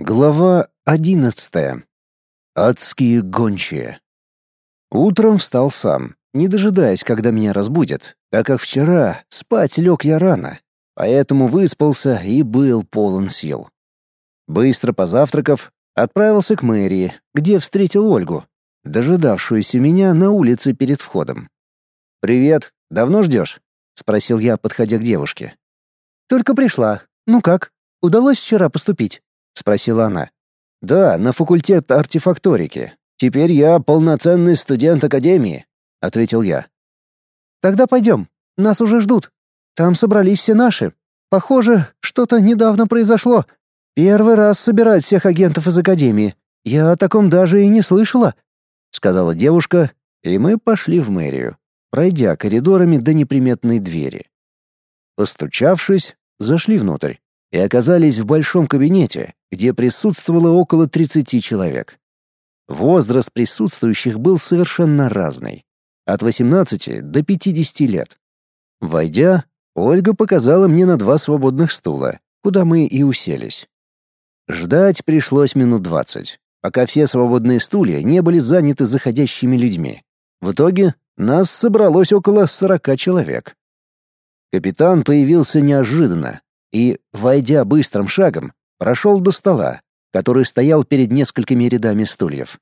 Глава одиннадцатая. Адские гончие. Утром встал сам, не дожидаясь, когда меня разбудят, так как вчера спать лег я рано, поэтому выспался и был полон сил. Быстро позавтракав, отправился к мэрии, где встретил Ольгу, дожидавшуюся меня на улице перед входом. «Привет, давно ждешь?» — спросил я, подходя к девушке. «Только пришла. Ну как, удалось вчера поступить?» Спросила она. Да, на факультет артефакторики. Теперь я полноценный студент академии, ответил я. Тогда пойдем. Нас уже ждут. Там собрались все наши. Похоже, что-то недавно произошло. Первый раз собирают всех агентов из академии. Я о таком даже и не слышала, сказала девушка, и мы пошли в мэрию, пройдя коридорами до неприметной двери. Постучавшись, зашли внутрь и оказались в большом кабинете, где присутствовало около 30 человек. Возраст присутствующих был совершенно разный — от 18 до 50 лет. Войдя, Ольга показала мне на два свободных стула, куда мы и уселись. Ждать пришлось минут двадцать, пока все свободные стулья не были заняты заходящими людьми. В итоге нас собралось около сорока человек. Капитан появился неожиданно, и, войдя быстрым шагом, прошел до стола, который стоял перед несколькими рядами стульев.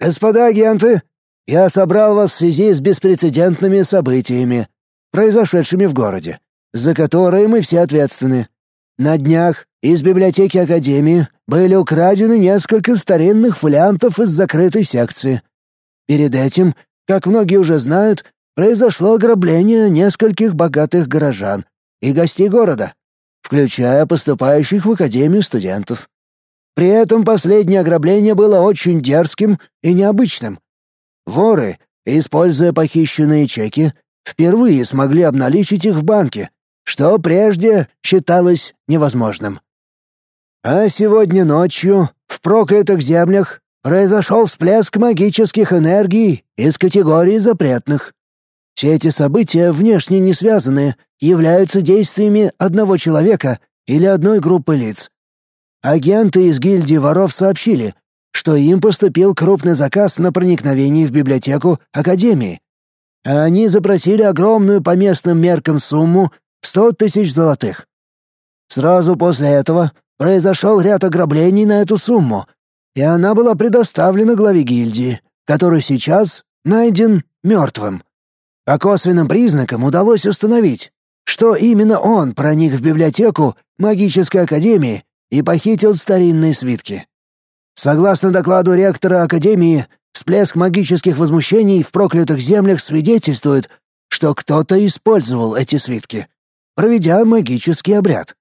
«Господа агенты, я собрал вас в связи с беспрецедентными событиями, произошедшими в городе, за которые мы все ответственны. На днях из библиотеки Академии были украдены несколько старинных фолиантов из закрытой секции. Перед этим, как многие уже знают, произошло ограбление нескольких богатых горожан и гостей города включая поступающих в академию студентов. При этом последнее ограбление было очень дерзким и необычным. Воры, используя похищенные чеки, впервые смогли обналичить их в банке, что прежде считалось невозможным. А сегодня ночью в проклятых землях произошел всплеск магических энергий из категории запретных. Все эти события внешне не связаны, являются действиями одного человека или одной группы лиц. Агенты из гильдии воров сообщили, что им поступил крупный заказ на проникновение в библиотеку Академии. Они запросили огромную по местным меркам сумму — 100 тысяч золотых. Сразу после этого произошел ряд ограблений на эту сумму, и она была предоставлена главе гильдии, который сейчас найден мертвым. По косвенным признакам удалось установить, что именно он проник в библиотеку магической академии и похитил старинные свитки. Согласно докладу ректора академии, всплеск магических возмущений в проклятых землях свидетельствует, что кто-то использовал эти свитки, проведя магический обряд.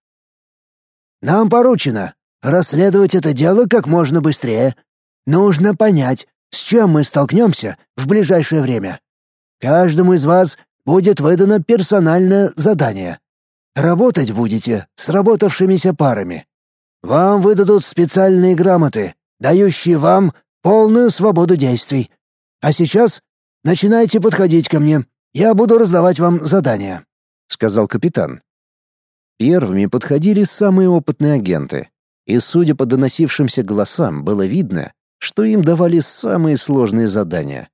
Нам поручено расследовать это дело как можно быстрее. Нужно понять, с чем мы столкнемся в ближайшее время. Каждому из вас будет выдано персональное задание. Работать будете с работавшимися парами. Вам выдадут специальные грамоты, дающие вам полную свободу действий. А сейчас начинайте подходить ко мне. Я буду раздавать вам задания», — сказал капитан. Первыми подходили самые опытные агенты, и, судя по доносившимся голосам, было видно, что им давали самые сложные задания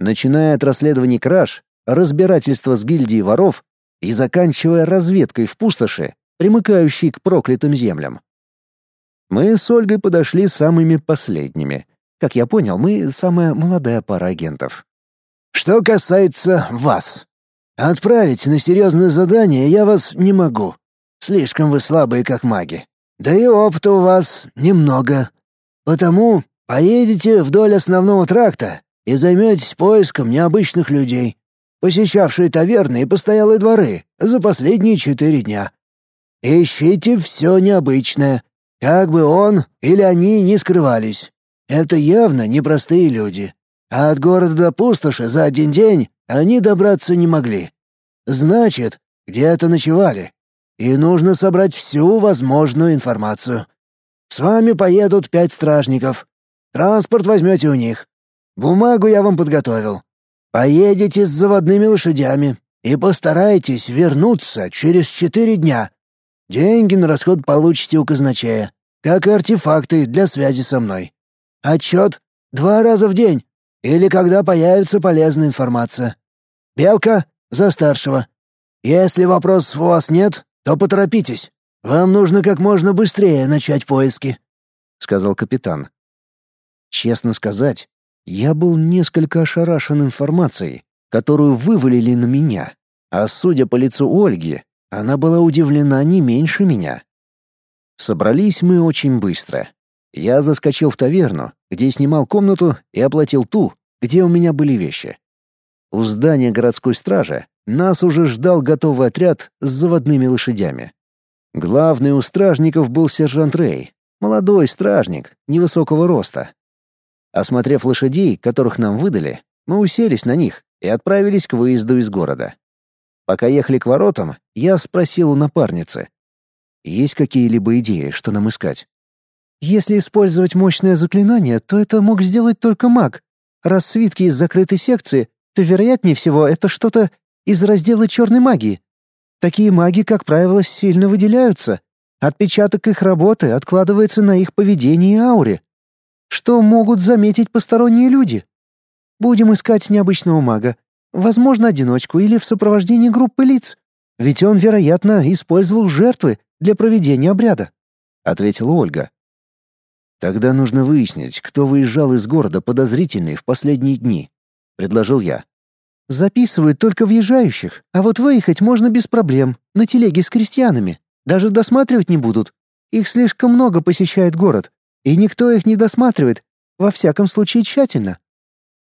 начиная от расследований краж, разбирательства с гильдией воров и заканчивая разведкой в пустоши, примыкающей к проклятым землям. Мы с Ольгой подошли самыми последними. Как я понял, мы самая молодая пара агентов. «Что касается вас. Отправить на серьезное задание я вас не могу. Слишком вы слабые, как маги. Да и опыта у вас немного. Потому поедете вдоль основного тракта и займетесь поиском необычных людей, посещавших таверны и постоялые дворы за последние четыре дня. Ищите все необычное, как бы он или они ни скрывались. Это явно непростые люди. А от города до пустоши за один день они добраться не могли. Значит, где-то ночевали. И нужно собрать всю возможную информацию. С вами поедут пять стражников. Транспорт возьмете у них. Бумагу я вам подготовил. Поедете с заводными лошадями и постарайтесь вернуться через четыре дня. Деньги на расход получите у казначея. как и артефакты для связи со мной. Отчет два раза в день или когда появится полезная информация. Белка за старшего. Если вопросов у вас нет, то поторопитесь. Вам нужно как можно быстрее начать поиски», — сказал капитан. Честно сказать, я был несколько ошарашен информацией, которую вывалили на меня, а судя по лицу Ольги, она была удивлена не меньше меня. Собрались мы очень быстро. Я заскочил в таверну, где снимал комнату и оплатил ту, где у меня были вещи. У здания городской стражи нас уже ждал готовый отряд с заводными лошадями. Главный у стражников был сержант Рэй, молодой стражник, невысокого роста. Осмотрев лошадей, которых нам выдали, мы уселись на них и отправились к выезду из города. Пока ехали к воротам, я спросил у напарницы. «Есть какие-либо идеи, что нам искать?» «Если использовать мощное заклинание, то это мог сделать только маг. Раз свитки из закрытой секции, то, вероятнее всего, это что-то из раздела черной магии. Такие маги, как правило, сильно выделяются. Отпечаток их работы откладывается на их поведении и ауре. Что могут заметить посторонние люди? Будем искать необычного мага. Возможно, одиночку или в сопровождении группы лиц. Ведь он, вероятно, использовал жертвы для проведения обряда», — ответила Ольга. «Тогда нужно выяснить, кто выезжал из города подозрительный в последние дни», — предложил я. «Записывают только въезжающих, а вот выехать можно без проблем, на телеге с крестьянами. Даже досматривать не будут. Их слишком много посещает город, и никто их не досматривает, во всяком случае тщательно.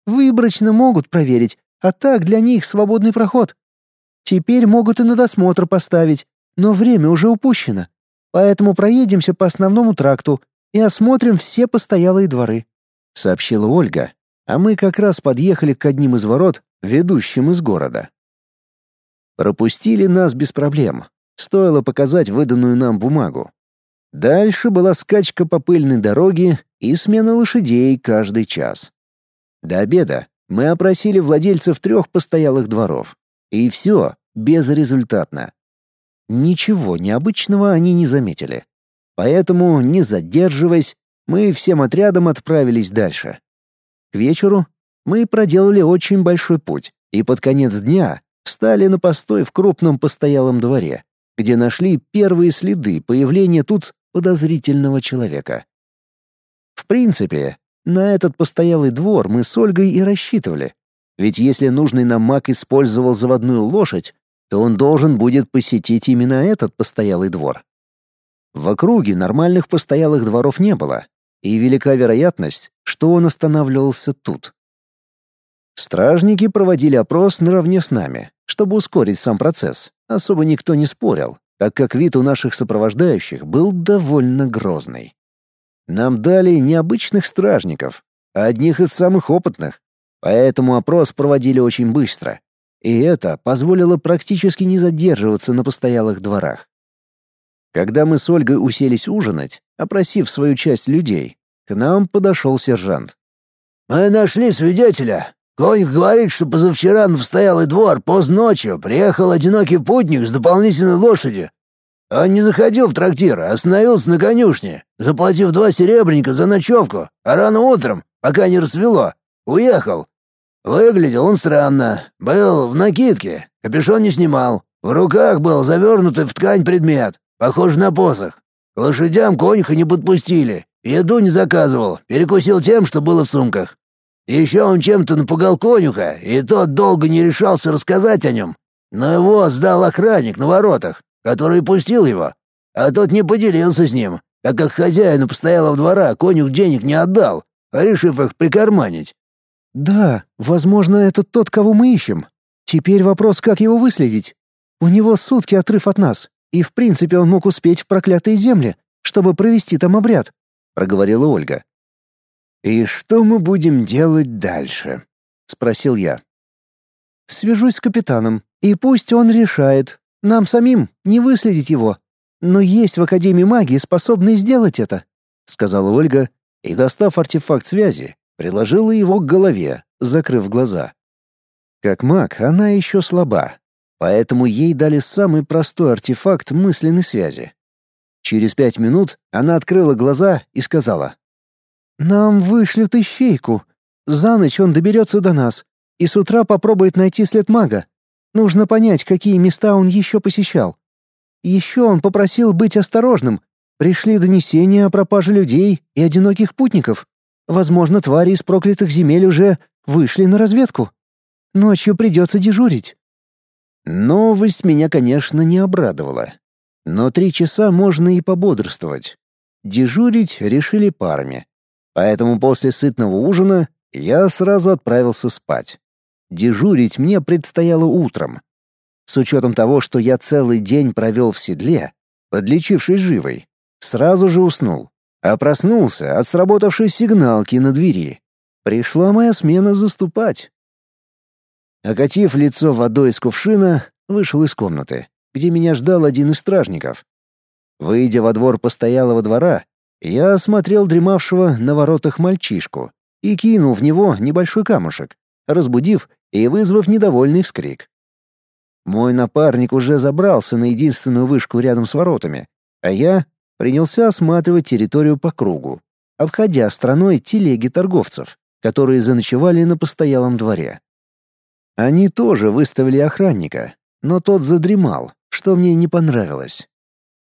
Выборочно могут проверить, а так для них свободный проход. Теперь могут и на досмотр поставить, но время уже упущено. Поэтому проедемся по основному тракту и осмотрим все постоялые дворы», — сообщила Ольга, а мы как раз подъехали к одним из ворот, ведущим из города. Пропустили нас без проблем. Стоило показать выданную нам бумагу. Дальше была скачка по пыльной дороге и смена лошадей каждый час. До обеда мы опросили владельцев трех постоялых дворов. И все безрезультатно. Ничего необычного они не заметили. Поэтому, не задерживаясь, мы всем отрядом отправились дальше. К вечеру мы проделали очень большой путь и под конец дня встали на постой в крупном постоялом дворе, где нашли первые следы появления тут подозрительного человека. В принципе, на этот постоялый двор мы с Ольгой и рассчитывали. Ведь если нужный нам маг использовал заводную лошадь, то он должен будет посетить именно этот постоялый двор. В округе нормальных постоялых дворов не было, и велика вероятность, что он останавливался тут. Стражники проводили опрос наравне с нами, чтобы ускорить сам процесс. Особо никто не спорил, так как вид у наших сопровождающих был довольно грозный. Нам дали необычных стражников, а одних из самых опытных, поэтому опрос проводили очень быстро, и это позволило практически не задерживаться на постоялых дворах. Когда мы с Ольгой уселись ужинать, опросив свою часть людей, к нам подошел сержант. «Мы нашли свидетеля. Конь говорит, что позавчера на постоялый двор поздно ночью приехал одинокий путник с дополнительной лошади. Он не заходил в трактир, а остановился на конюшне, заплатив два серебряника за ночевку, а рано утром, пока не рассвело, уехал. Выглядел он странно. Был в накидке, капюшон не снимал. В руках был завернутый в ткань предмет, похожий на посох. К лошадям конюха не подпустили. Еду не заказывал, перекусил тем, что было в сумках. Еще он чем-то напугал конюха, и тот долго не решался рассказать о нем. Но его сдал охранник на воротах, который пустил его. А тот не поделился с ним, так как хозяину постоялого двора конюх денег не отдал, решив их прикарманить. «Да, возможно, это тот, кого мы ищем. Теперь вопрос, как его выследить. У него сутки отрыв от нас, и в принципе он мог успеть в проклятые земли, чтобы провести там обряд», — проговорила Ольга. «И что мы будем делать дальше?» — спросил я. «Свяжусь с капитаном, и пусть он решает. Нам самим не выследить его. Но есть в Академии магии способные сделать это», — сказала Ольга, и, достав артефакт связи, приложила его к голове, закрыв глаза. Как маг, она еще слаба, поэтому ей дали самый простой артефакт мысленной связи. Через пять минут она открыла глаза и сказала. «Нам вышлют ищейку. За ночь он доберется до нас и с утра попробует найти след мага. Нужно понять, какие места он еще посещал. Еще он попросил быть осторожным. Пришли донесения о пропаже людей и одиноких путников. Возможно, твари из проклятых земель уже вышли на разведку. Ночью придется дежурить». Новость меня, конечно, не обрадовала. Но три часа можно и пободрствовать. Дежурить решили парами. Поэтому после сытного ужина я сразу отправился спать. Дежурить мне предстояло утром. С учетом того, что я целый день провел в седле, подлечившись живой, сразу же уснул, а проснулся от сработавшей сигналки на двери. Пришла моя смена заступать. Окатив лицо водой из кувшина, вышел из комнаты, где меня ждал один из стражников. Выйдя во двор постоялого двора, я осмотрел дремавшего на воротах мальчишку и кинул в него небольшой камушек, разбудив и вызвав недовольный вскрик. Мой напарник уже забрался на единственную вышку рядом с воротами, а я принялся осматривать территорию по кругу, обходя страной телеги торговцев, которые заночевали на постоялом дворе. Они тоже выставили охранника, но тот задремал, что мне не понравилось.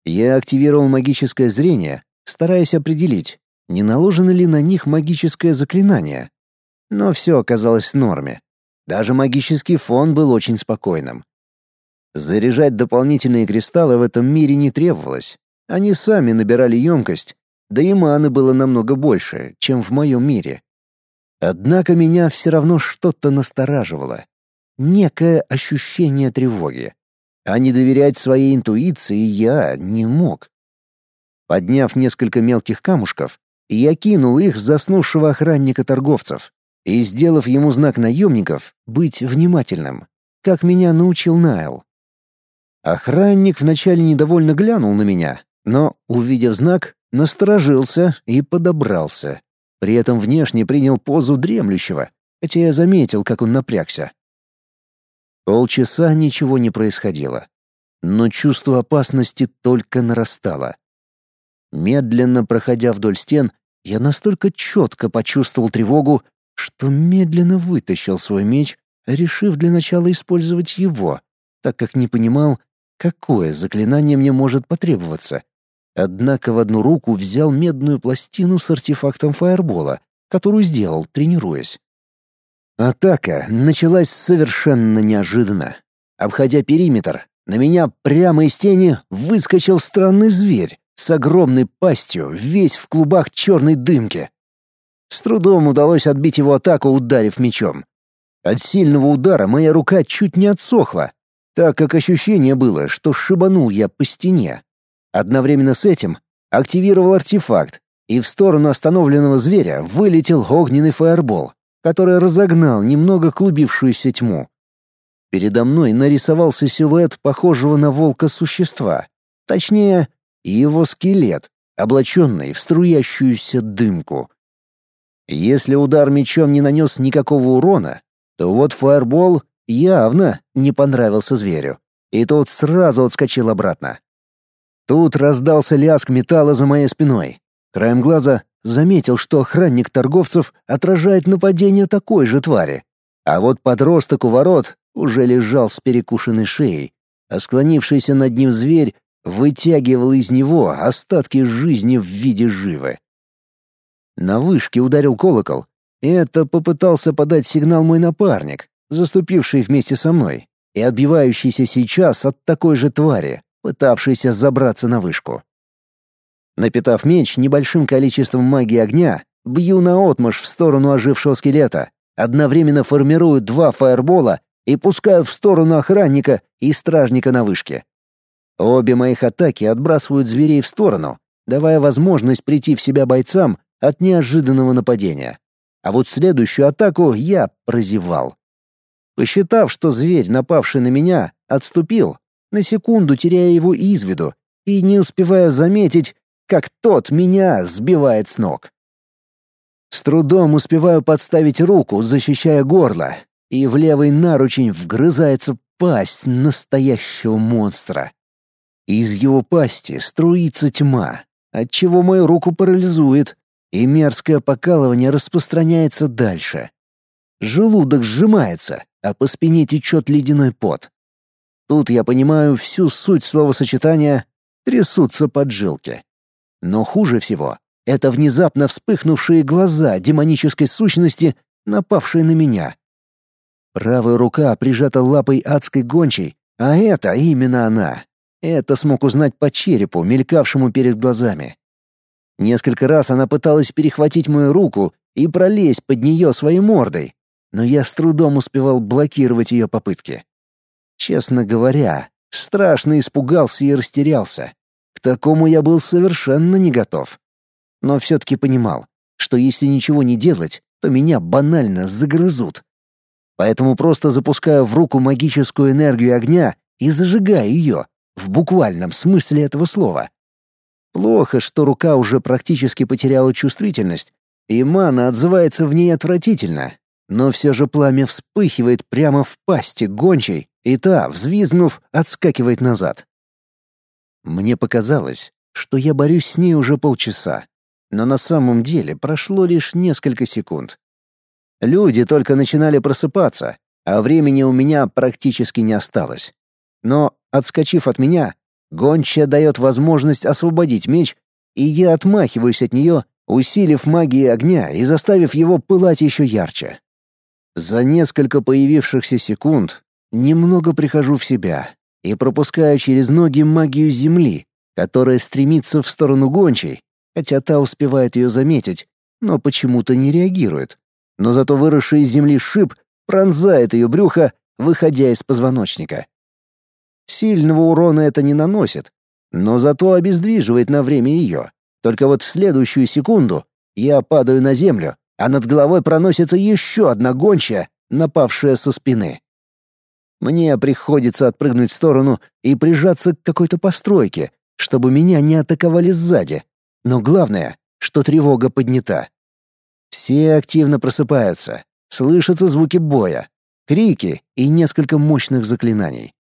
Я активировал магическое зрение, стараясь определить, не наложено ли на них магическое заклинание. Но все оказалось в норме. Даже магический фон был очень спокойным. Заряжать дополнительные кристаллы в этом мире не требовалось. Они сами набирали емкость, да и маны было намного больше, чем в моем мире. Однако меня все равно что-то настораживало. Некое ощущение тревоги. А не доверять своей интуиции я не мог. Подняв несколько мелких камушков, я кинул их в заснувшего охранника торговцев и, сделав ему знак наемников, быть внимательным, как меня научил Найл. Охранник вначале недовольно глянул на меня, но, увидев знак, насторожился и подобрался. При этом внешне принял позу дремлющего, хотя я заметил, как он напрягся. Полчаса ничего не происходило, но чувство опасности только нарастало. Медленно проходя вдоль стен, я настолько четко почувствовал тревогу, что медленно вытащил свой меч, решив для начала использовать его, так как не понимал, какое заклинание мне может потребоваться. Однако в одну руку взял медную пластину с артефактом фаербола, которую сделал, тренируясь. Атака началась совершенно неожиданно. Обходя периметр, на меня прямо из тени выскочил странный зверь с огромной пастью, весь в клубах черной дымки. С трудом удалось отбить его атаку, ударив мечом. От сильного удара моя рука чуть не отсохла, так как ощущение было, что шибанул я по стене. Одновременно с этим активировал артефакт, и в сторону остановленного зверя вылетел огненный фаербол, который разогнал немного клубившуюся тьму. Передо мной нарисовался силуэт похожего на волка существа, точнее, его скелет, облаченный в струящуюся дымку. Если удар мечом не нанес никакого урона, то вот фаербол явно не понравился зверю, и тот сразу отскочил обратно. Тут раздался лязг металла за моей спиной. Краем глаза заметил, что охранник торговцев отражает нападение такой же твари. А вот подросток у ворот уже лежал с перекушенной шеей, а склонившийся над ним зверь вытягивал из него остатки жизни в виде живы. На вышке ударил колокол. Это попытался подать сигнал мой напарник, заступивший вместе со мной и отбивающийся сейчас от такой же твари, пытавшийся забраться на вышку. Напитав меч небольшим количеством магии огня, бью наотмашь в сторону ожившего скелета, одновременно формирую два фаербола и пускаю в сторону охранника и стражника на вышке. Обе моих атаки отбрасывают зверей в сторону, давая возможность прийти в себя бойцам от неожиданного нападения. А вот следующую атаку я прозевал. Посчитав, что зверь, напавший на меня, отступил, на секунду теряя его из виду и не успевая заметить, как тот меня сбивает с ног. С трудом успеваю подставить руку, защищая горло, и в левый наручень вгрызается пасть настоящего монстра. Из его пасти струится тьма, отчего мою руку парализует, и мерзкое покалывание распространяется дальше. Желудок сжимается, а по спине течет ледяной пот. Тут я понимаю всю суть словосочетания «трясутся поджилки». Но хуже всего — это внезапно вспыхнувшие глаза демонической сущности, напавшие на меня. Правая рука прижата лапой адской гончей, а это именно она. Это смог узнать по черепу, мелькавшему перед глазами. Несколько раз она пыталась перехватить мою руку и пролезть под нее своей мордой, но я с трудом успевал блокировать ее попытки. Честно говоря, страшно испугался и растерялся. К такому я был совершенно не готов. Но все-таки понимал, что если ничего не делать, то меня банально загрызут. Поэтому просто запускаю в руку магическую энергию огня и зажигаю ее, в буквальном смысле этого слова. Плохо, что рука уже практически потеряла чувствительность, и мана отзывается в ней отвратительно, но все же пламя вспыхивает прямо в пасти гончей, и та, взвизгнув, отскакивает назад. Мне показалось, что я борюсь с ней уже полчаса, но на самом деле прошло лишь несколько секунд. Люди только начинали просыпаться, а времени у меня практически не осталось. Но, отскочив от меня, гончая дает возможность освободить меч, и я отмахиваюсь от нее, усилив магией огня и заставив его пылать еще ярче. За несколько появившихся секунд Немного прихожу в себя и пропускаю через ноги магию земли, которая стремится в сторону гончей, хотя та успевает ее заметить, но почему-то не реагирует. Но зато выросший из земли шип пронзает ее брюхо, выходя из позвоночника. Сильного урона это не наносит, но зато обездвиживает на время ее. Только вот в следующую секунду я падаю на землю, а над головой проносится еще одна гончая, напавшая со спины. Мне приходится отпрыгнуть в сторону и прижаться к какой-то постройке, чтобы меня не атаковали сзади. Но главное, что тревога поднята. Все активно просыпаются, слышатся звуки боя, крики и несколько мощных заклинаний.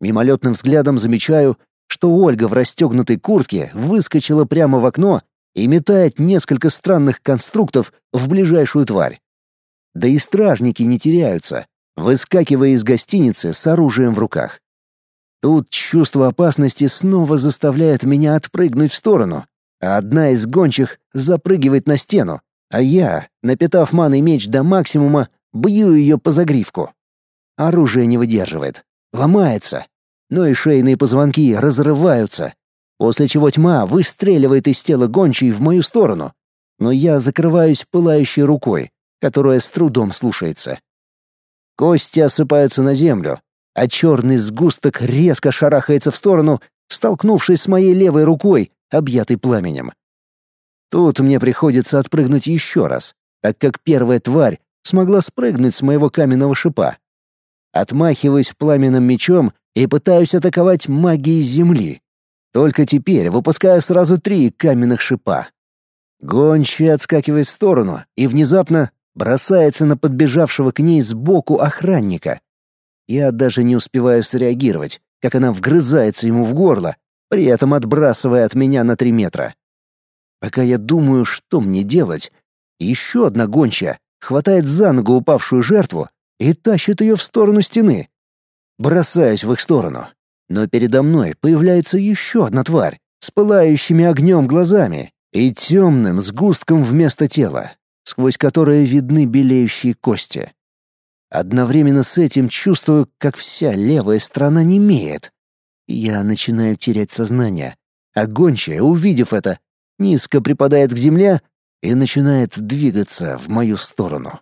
Мимолетным взглядом замечаю, что Ольга в расстегнутой куртке выскочила прямо в окно и метает несколько странных конструктов в ближайшую тварь. Да и стражники не теряются, выскакивая из гостиницы с оружием в руках. Тут чувство опасности снова заставляет меня отпрыгнуть в сторону, а одна из гончих запрыгивает на стену, а я, напитав маной меч до максимума, бью ее по загривку. Оружие не выдерживает, ломается, но и шейные позвонки разрываются, после чего тьма выстреливает из тела гончей в мою сторону, но я закрываюсь пылающей рукой, которая с трудом слушается. Кости осыпаются на землю, а черный сгусток резко шарахается в сторону, столкнувшись с моей левой рукой, объятой пламенем. Тут мне приходится отпрыгнуть еще раз, так как первая тварь смогла спрыгнуть с моего каменного шипа. Отмахиваюсь пламенным мечом и пытаюсь атаковать магией земли. Только теперь выпускаю сразу три каменных шипа. Гончая отскакивает в сторону, и внезапно бросается на подбежавшего к ней сбоку охранника. Я даже не успеваю среагировать, как она вгрызается ему в горло, при этом отбрасывая от меня на три метра. Пока я думаю, что мне делать, еще одна гончая хватает за ногу упавшую жертву и тащит ее в сторону стены. Бросаюсь в их сторону, но передо мной появляется еще одна тварь с пылающими огнем глазами и темным сгустком вместо тела сквозь которое видны белеющие кости. Одновременно с этим чувствую, как вся левая сторона немеет. Я начинаю терять сознание, а гончая, увидев это, низко припадает к земле и начинает двигаться в мою сторону.